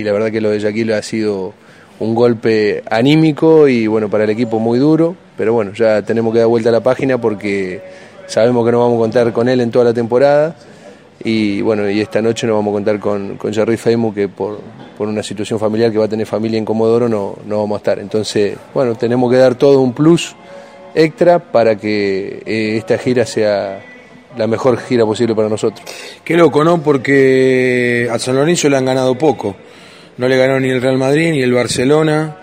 Y la verdad que lo de Yaquil ha sido un golpe anímico y bueno, para el equipo muy duro, pero bueno, ya tenemos que dar vuelta a la página porque sabemos que no vamos a contar con él en toda la temporada y bueno, y esta noche no vamos a contar con, con Jerry Feimu que por, por, una situación familiar que va a tener familia en Comodoro no, no vamos a estar. Entonces, bueno, tenemos que dar todo un plus extra para que eh, esta gira sea la mejor gira posible para nosotros. Qué loco, ¿no? Porque a San Lorenzo le han ganado poco. No le ganó ni el Real Madrid ni el Barcelona.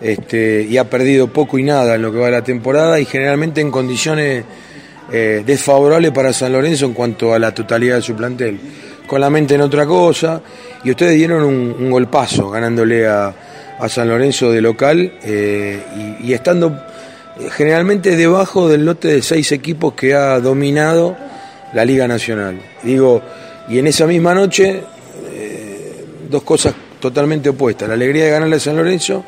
Este, y ha perdido poco y nada en lo que va de la temporada y generalmente en condiciones eh, desfavorables para San Lorenzo en cuanto a la totalidad de su plantel. Con la mente en otra cosa y ustedes dieron un, golpazo ganándole a, San Lorenzo de local eh, y, estando eh, generalmente debajo del lote de seis equipos que ha dominado la Liga Nacional. Digo, y en esa misma noche, dos cosas totalmente opuestas, la alegría de ganarle a San Lorenzo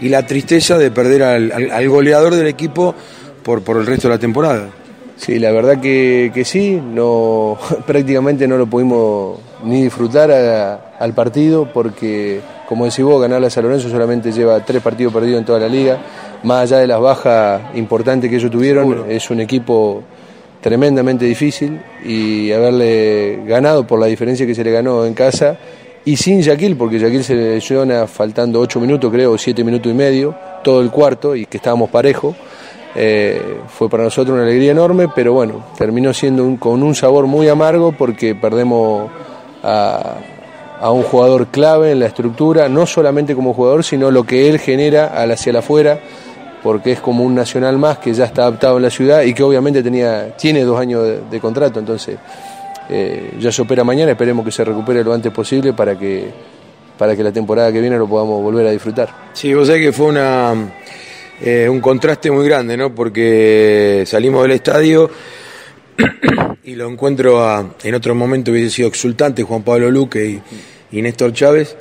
y la tristeza de perder al, al, al goleador del equipo por, por, el resto de la temporada. Sí, la verdad que, que sí, no, prácticamente no lo pudimos ni disfrutar a, al partido porque, como decís vos, ganarle a San Lorenzo solamente lleva tres partidos perdidos en toda la liga, más allá de las bajas importantes que ellos tuvieron, Seguro. es un equipo tremendamente difícil y haberle ganado por la diferencia que se le ganó en casa y sin Yaquil, porque Yaquil se lesiona faltando 8 minutos, creo, 7 minutos y medio, todo el cuarto y que estábamos parejos. Eh, fue para nosotros una alegría enorme, pero bueno, terminó siendo un, con un sabor muy amargo porque perdemos a, un jugador clave en la estructura, no solamente como jugador, sino lo que él genera hacia el afuera porque es como un nacional más que ya está adaptado en la ciudad y que obviamente tenía, tiene dos años de contrato, entonces eh, ya se opera mañana, esperemos que se recupere lo antes posible para que, para que la temporada que viene lo podamos volver a disfrutar. Sí, vos sabés que fue una, eh, un contraste muy grande, ¿no? Porque salimos del estadio y lo encuentro a, en otro momento hubiese sido exultante Juan Pablo Luque y, y Néstor Chávez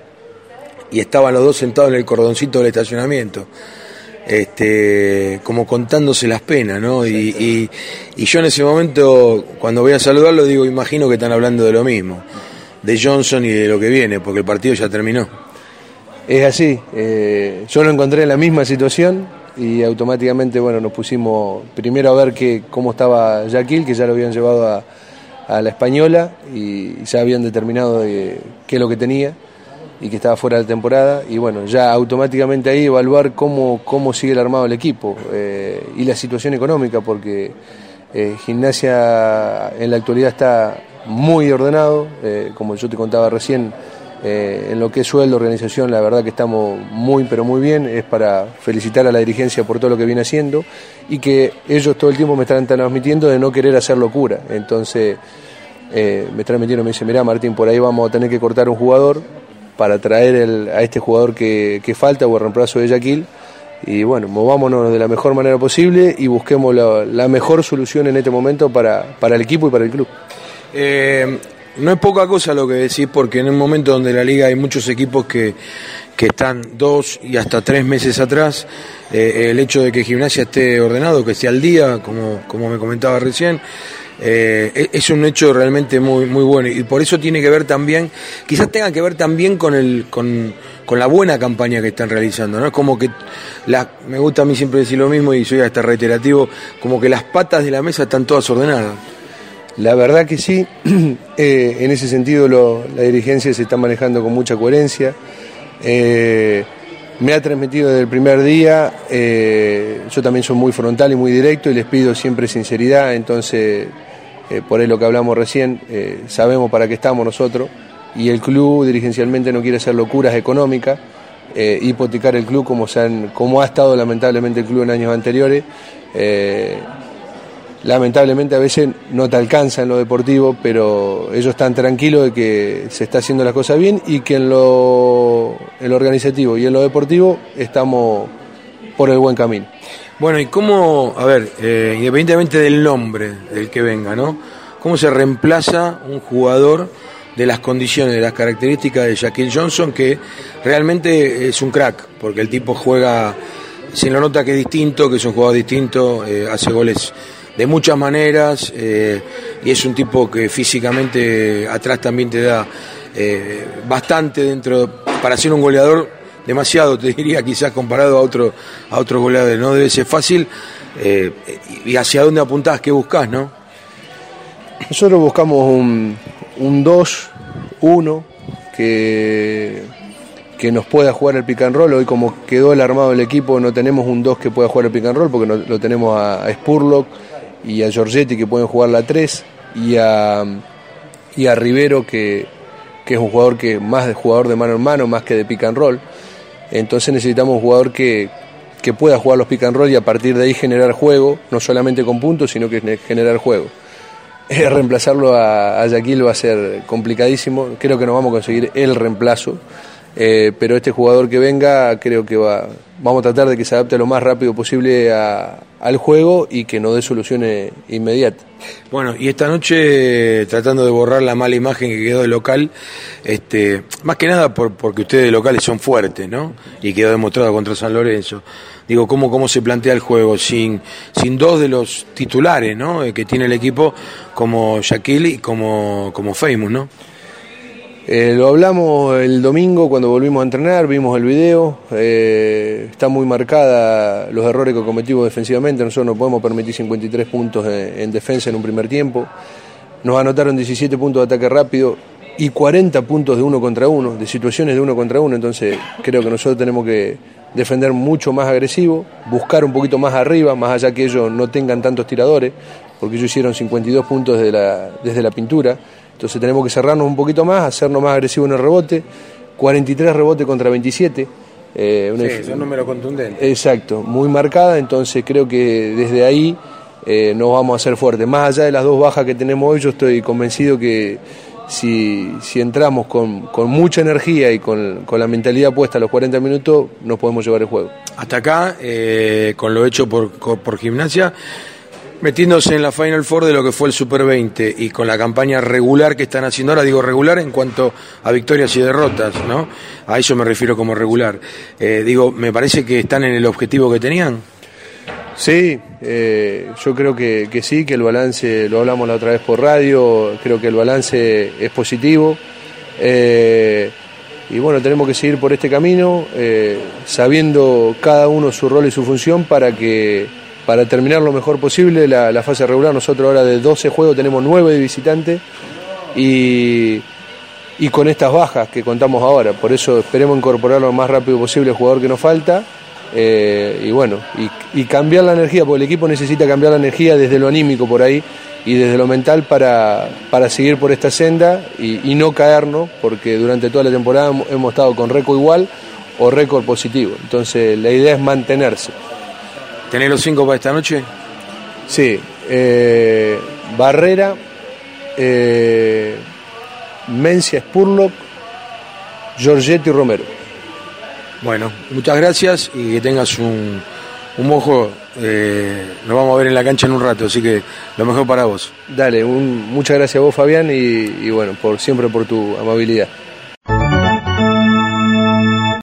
y estaban los dos sentados en el cordoncito del estacionamiento este, como contándose las penas, ¿no? Y, y, y, yo en ese momento, cuando voy a saludarlo, digo, imagino que están hablando de lo mismo, de Johnson y de lo que viene, porque el partido ya terminó. Es así, eh, yo lo encontré en la misma situación y automáticamente, bueno, nos pusimos primero a ver que, cómo estaba Jaquil, que ya lo habían llevado a, a la española y ya habían determinado de, qué es lo que tenía y que estaba fuera de temporada y bueno, ya automáticamente ahí evaluar cómo, cómo sigue el armado del equipo eh, y la situación económica porque eh, gimnasia en la actualidad está muy ordenado, eh, como yo te contaba recién, en lo que es sueldo, organización, la verdad que estamos muy pero muy bien, es para felicitar a la dirigencia por todo lo que viene haciendo y que ellos todo el tiempo me están transmitiendo de no querer hacer locura, entonces... me transmitieron, me dice, mirá Martín, por ahí vamos a tener que cortar un jugador, para traer el, a este jugador que, que, falta o el reemplazo de Yaquil. Y bueno, movámonos de la mejor manera posible y busquemos la, mejor solución en este momento para, para, el equipo y para el club. Eh, no es poca cosa lo que decís, porque en un momento donde la liga hay muchos equipos que, que están dos y hasta tres meses atrás, eh, el hecho de que Gimnasia esté ordenado, que esté al día, como, como me comentaba recién, eh, es un hecho realmente muy, muy bueno y por eso tiene que ver también, quizás tenga que ver también con, el, con, con la buena campaña que están realizando, ¿no? Es como que, la, me gusta a mí siempre decir lo mismo y soy hasta reiterativo, como que las patas de la mesa están todas ordenadas. La verdad que sí, eh, en ese sentido la dirigencia se está manejando con mucha coherencia. Eh, me ha transmitido desde el primer día, yo también soy muy frontal y muy directo y les pido siempre sinceridad, entonces eh, por ahí lo que hablamos recién, eh, sabemos para qué estamos nosotros y el club dirigencialmente no quiere hacer locuras económicas, eh, hipotecar el club como, se han, como ha estado lamentablemente el club en años anteriores. Eh, lamentablemente a veces no te alcanza en lo deportivo, pero ellos están tranquilos de que se está haciendo las cosas bien y que en lo, en lo organizativo y en lo deportivo estamos por el buen camino. Bueno, y cómo, a ver, eh, independientemente del nombre del que venga, ¿no? ¿Cómo se reemplaza un jugador de las condiciones, de las características de Shaquille Johnson, que realmente es un crack, porque el tipo juega, se lo nota que es distinto, que es un jugador distinto, eh, hace goles de muchas maneras eh, y es un tipo que físicamente atrás también te da bastante dentro para ser un goleador demasiado, te diría, quizás comparado a otro a otros goleadores. No debe ser fácil. Eh, ¿Y hacia dónde apuntás? ¿Qué buscas, no? Nosotros buscamos un, un 2-1 que, que nos pueda jugar el pick and roll. Hoy como quedó el armado del equipo no tenemos un 2 que pueda jugar el pick and roll porque no, lo tenemos a, a Spurlock y a Giorgetti que pueden jugar la 3 y a, y a Rivero que, que es un jugador que más de jugador de mano en mano más que de pick and roll. Entonces necesitamos un jugador que, que pueda jugar los pick and roll y a partir de ahí generar juego, no solamente con puntos, sino que generar juego. reemplazarlo a, a Yaquil va a ser complicadísimo, creo que no vamos a conseguir el reemplazo, eh, pero este jugador que venga creo que va, vamos a tratar de que se adapte lo más rápido posible al juego y que no dé soluciones inmediatas. Bueno, y esta noche tratando de borrar la mala imagen que quedó de local, este, más que nada por, porque ustedes de locales son fuertes, ¿no? Y quedó demostrado contra San Lorenzo. Digo, ¿cómo, cómo se plantea el juego sin, sin dos de los titulares, ¿no? Eh, que tiene el equipo como Shaquille y como, como Famous, ¿no? Eh, lo hablamos el domingo cuando volvimos a entrenar, vimos el video, eh, está muy marcada los errores que cometimos defensivamente, nosotros no podemos permitir 53 puntos en, defensa en un primer tiempo, nos anotaron 17 puntos de ataque rápido y 40 puntos de uno contra uno, de situaciones de uno contra uno, entonces creo que nosotros tenemos que defender mucho más agresivo, buscar un poquito más arriba, más allá que ellos no tengan tantos tiradores, porque ellos hicieron 52 puntos desde la, desde la pintura. Entonces tenemos que cerrarnos un poquito más, hacernos más agresivos en el rebote. 43 rebotes contra 27. Eh, sí, es un número contundente. Exacto, muy marcada, entonces creo que desde ahí eh, nos vamos a hacer fuertes. Más allá de las dos bajas que tenemos hoy, yo estoy convencido que si, si entramos con, con, mucha energía y con, con, la mentalidad puesta a los 40 minutos, nos podemos llevar el juego. Hasta acá, eh, con lo hecho por, por gimnasia, metiéndose en la Final Four de lo que fue el Super 20 y con la campaña regular que están haciendo ahora, digo regular en cuanto a victorias y derrotas, ¿no? A eso me refiero como regular. Eh, digo, me parece que están en el objetivo que tenían. Sí, eh, yo creo que, que, sí, que el balance, lo hablamos la otra vez por radio, creo que el balance es positivo. Eh, y bueno, tenemos que seguir por este camino, sabiendo cada uno su rol y su función para que para terminar lo mejor posible la, fase regular. Nosotros ahora de 12 juegos tenemos 9 de visitantes y, y, con estas bajas que contamos ahora. Por eso esperemos incorporar lo más rápido posible el jugador que nos falta. Eh, y bueno, y, cambiar la energía, porque el equipo necesita cambiar la energía desde lo anímico por ahí y desde lo mental para, para seguir por esta senda y, no caernos, porque durante toda la temporada hemos estado con récord igual o récord positivo. Entonces la idea es mantenerse. ¿Tenés los cinco para esta noche? Sí. Eh, Barrera, eh, Mencia Spurlock, Giorgetti Romero. Bueno, muchas gracias y que tengas un, un mojo. Eh, nos vamos a ver en la cancha en un rato, así que lo mejor para vos. Dale, un, muchas gracias a vos, Fabián, y, y bueno, por siempre por tu amabilidad.